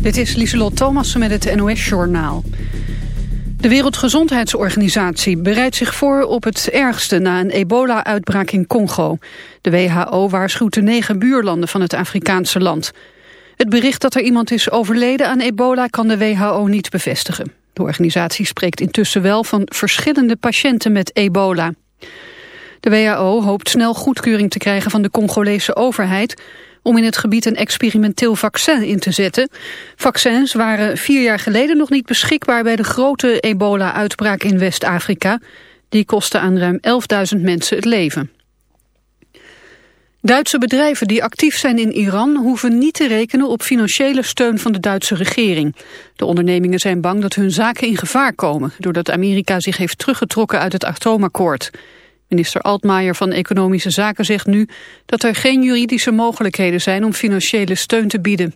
Dit is Lieselot Thomassen met het NOS-journaal. De Wereldgezondheidsorganisatie bereidt zich voor op het ergste na een ebola-uitbraak in Congo. De WHO waarschuwt de negen buurlanden van het Afrikaanse land. Het bericht dat er iemand is overleden aan ebola kan de WHO niet bevestigen. De organisatie spreekt intussen wel van verschillende patiënten met ebola. De WHO hoopt snel goedkeuring te krijgen van de Congolese overheid om in het gebied een experimenteel vaccin in te zetten. Vaccins waren vier jaar geleden nog niet beschikbaar bij de grote ebola-uitbraak in West-Afrika. Die kostte aan ruim 11.000 mensen het leven. Duitse bedrijven die actief zijn in Iran hoeven niet te rekenen op financiële steun van de Duitse regering. De ondernemingen zijn bang dat hun zaken in gevaar komen, doordat Amerika zich heeft teruggetrokken uit het atoomakkoord. Minister Altmaier van Economische Zaken zegt nu dat er geen juridische mogelijkheden zijn om financiële steun te bieden.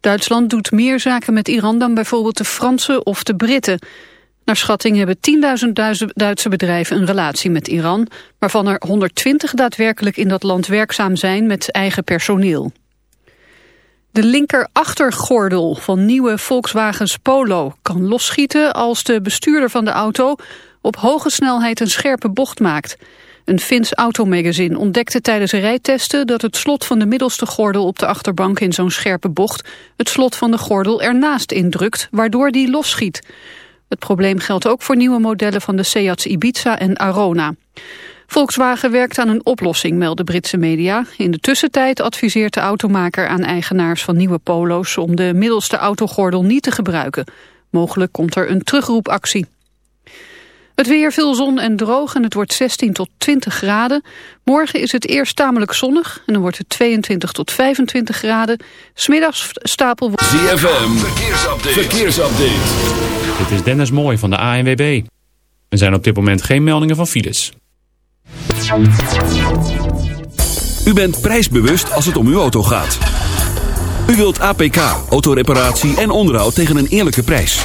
Duitsland doet meer zaken met Iran dan bijvoorbeeld de Fransen of de Britten. Naar schatting hebben 10.000 Duitse bedrijven een relatie met Iran, waarvan er 120 daadwerkelijk in dat land werkzaam zijn met eigen personeel. De linker achtergordel van nieuwe Volkswagens Polo kan losschieten als de bestuurder van de auto op hoge snelheid een scherpe bocht maakt. Een Fins automagazine ontdekte tijdens rijtesten dat het slot van de middelste gordel op de achterbank in zo'n scherpe bocht het slot van de gordel ernaast indrukt, waardoor die losschiet. Het probleem geldt ook voor nieuwe modellen van de Seat Ibiza en Arona. Volkswagen werkt aan een oplossing, melden Britse media. In de tussentijd adviseert de automaker aan eigenaars van nieuwe polo's om de middelste autogordel niet te gebruiken. Mogelijk komt er een terugroepactie. Het weer veel zon en droog en het wordt 16 tot 20 graden. Morgen is het eerst tamelijk zonnig en dan wordt het 22 tot 25 graden. Smiddags stapel... ZFM, verkeersupdate. verkeersupdate. Dit is Dennis Mooi van de ANWB. Er zijn op dit moment geen meldingen van files. U bent prijsbewust als het om uw auto gaat. U wilt APK, autoreparatie en onderhoud tegen een eerlijke prijs.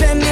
Anyone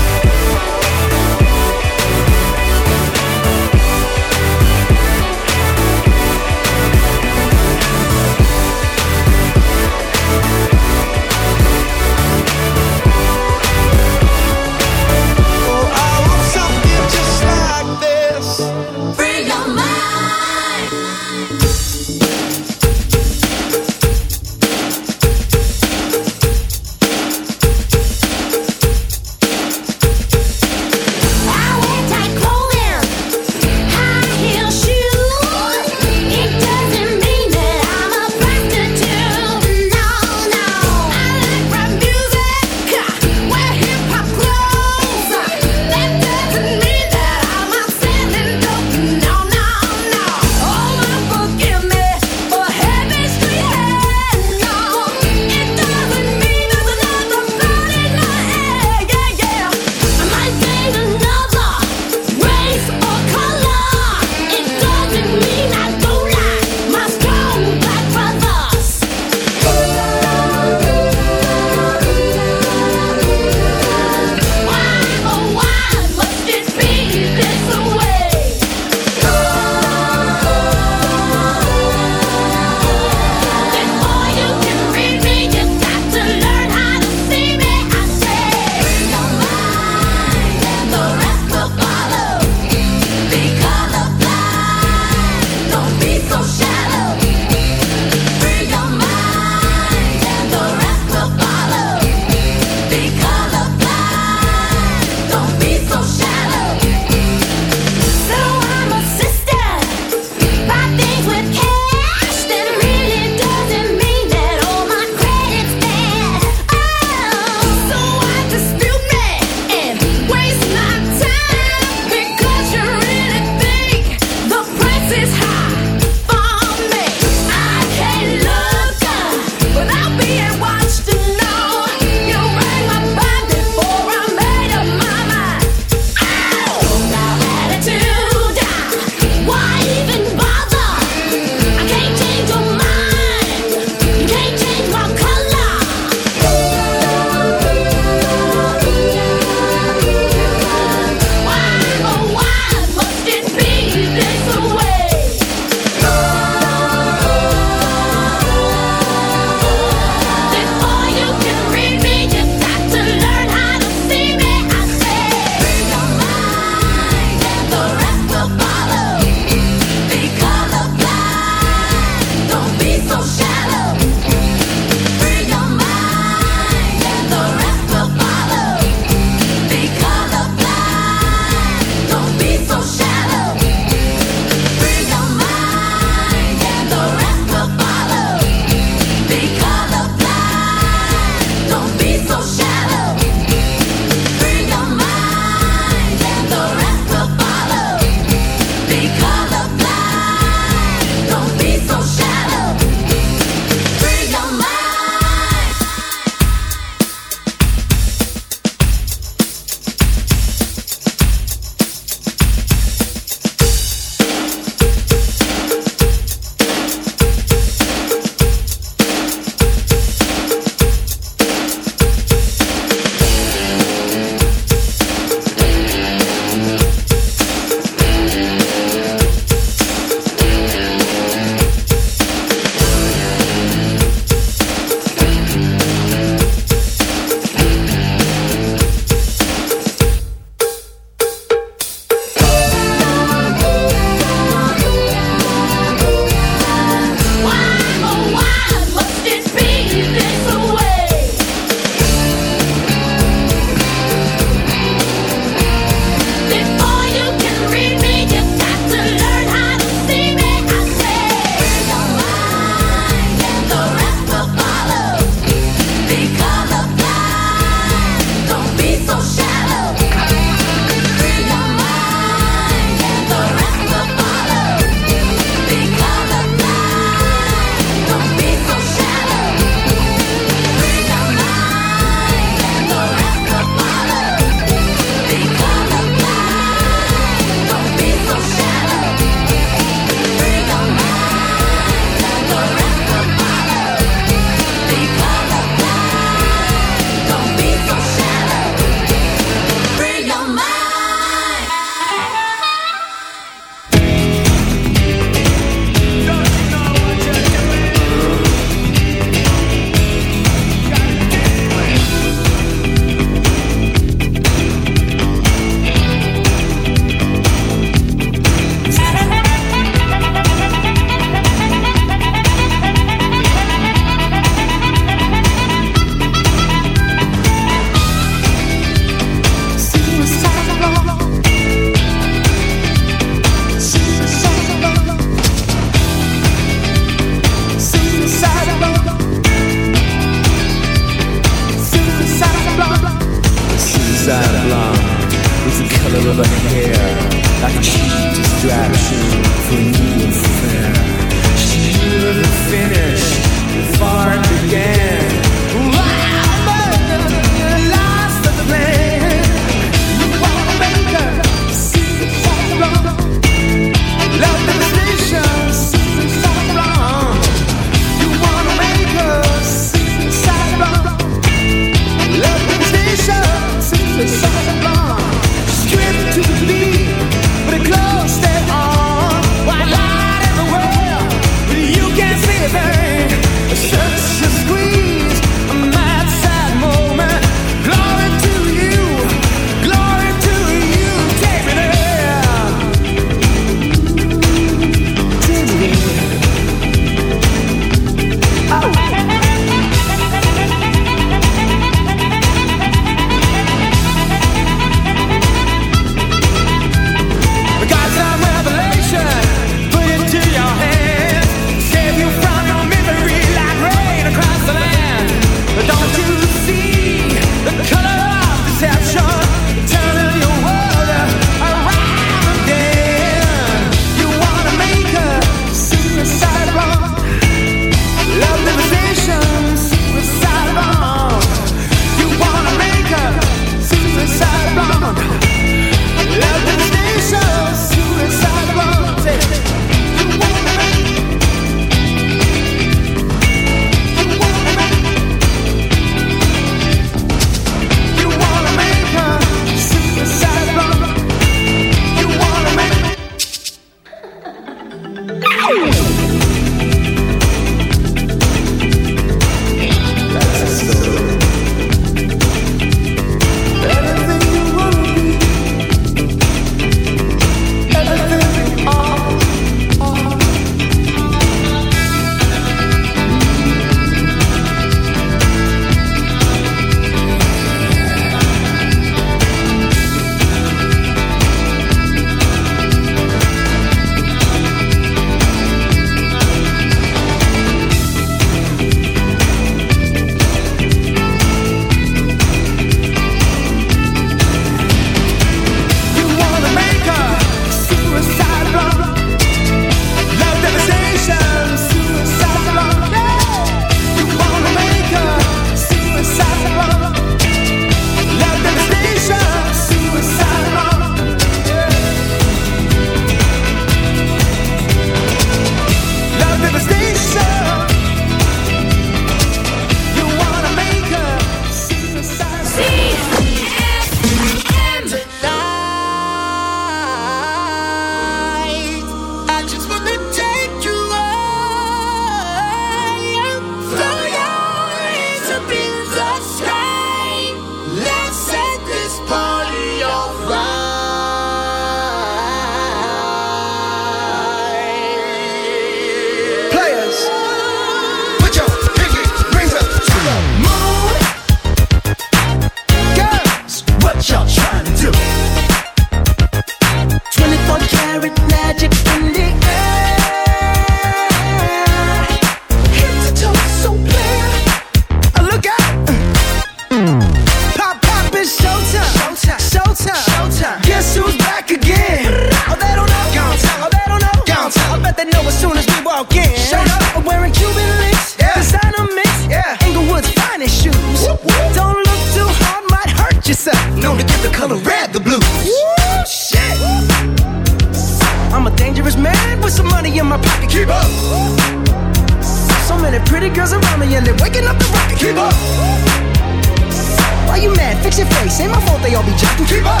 This my fault they all be jacking. Keep up.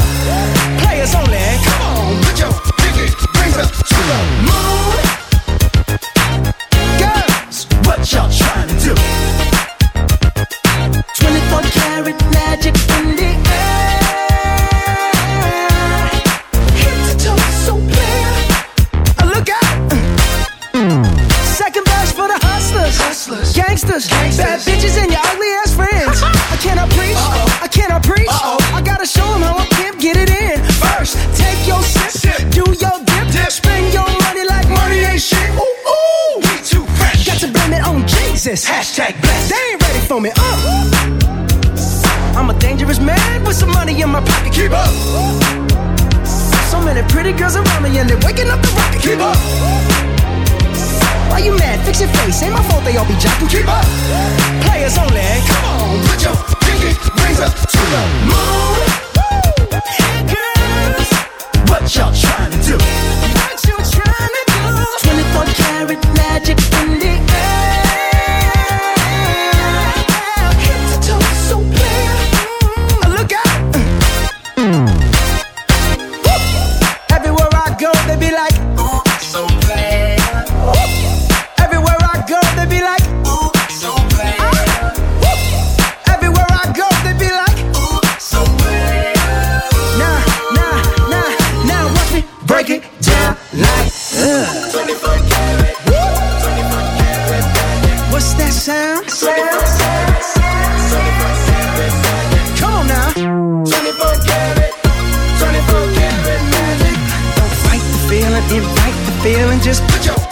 Players only. Come on, put your pinky rings up to the moon. all be jacked keep up. Players only, come on, put your pinky rings up What's that sound? sound, sound, sound Come on now. 24 karat, 24 karat magic. Don't fight the feeling, invite the feeling, just put your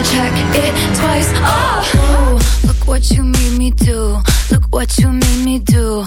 I check it twice. Oh, Ooh, look what you made me do. Look what you made me do.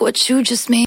What you just made.